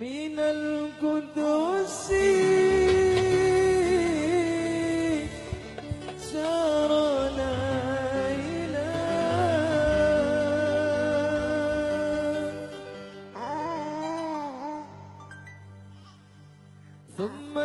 من القدس. سارنا إلى ثم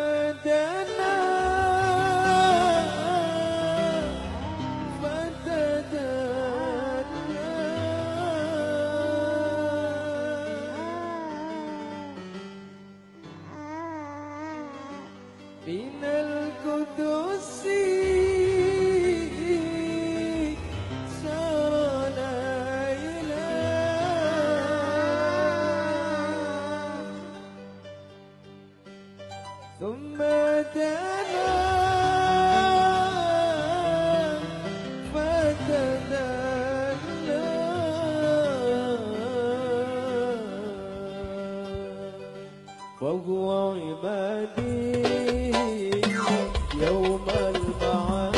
عبادي يوم المعاد